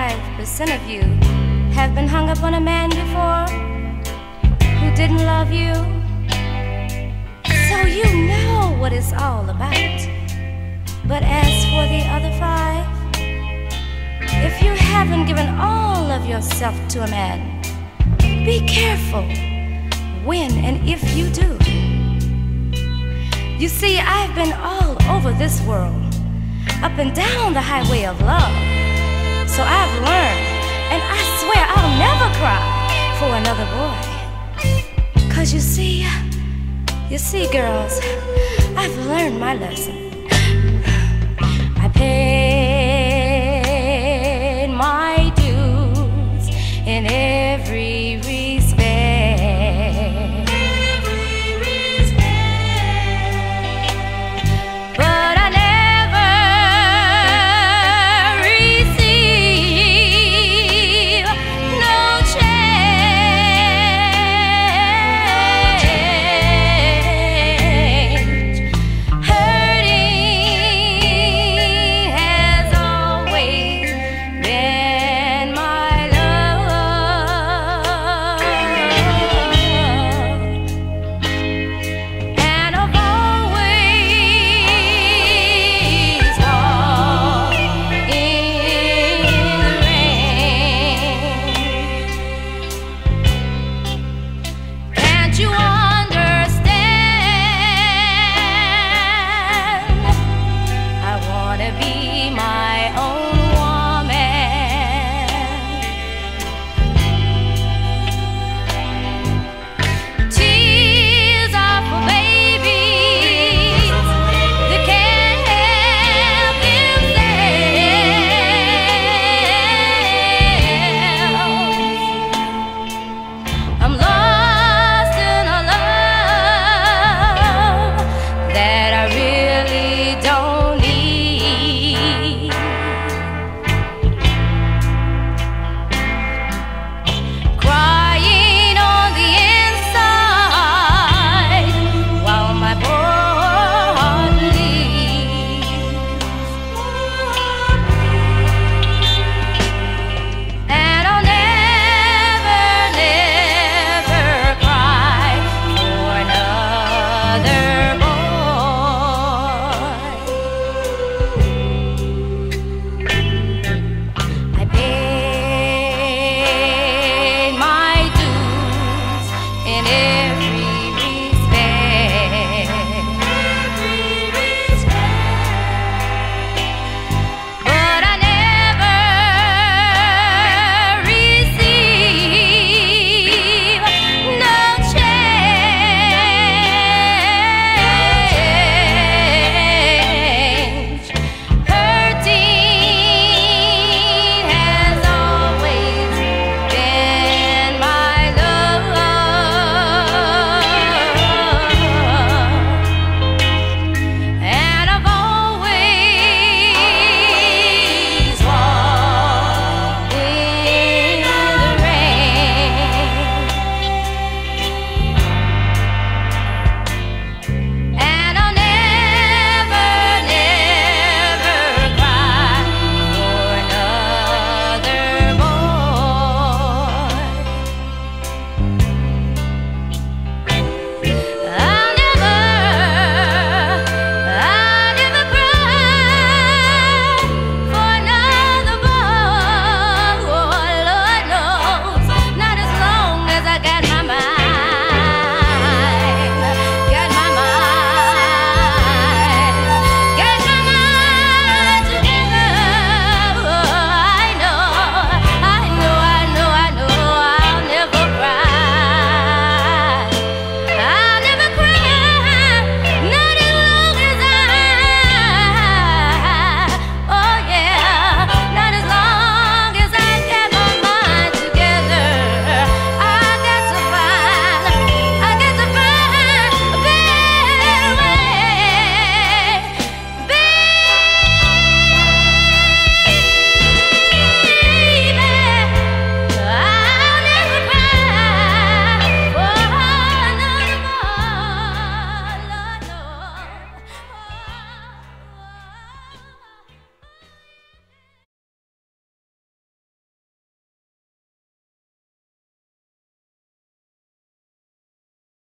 95% of you have been hung up on a man before who didn't love you. So you know what it's all about. But as for the other five, if you haven't given all of yourself to a man, be careful when and if you do. You see, I've been all over this world, up and down the highway of love. So I've learned, and I swear I'll never cry for another boy. Cause you see, you see, girls, I've learned my lesson. I paid my dues in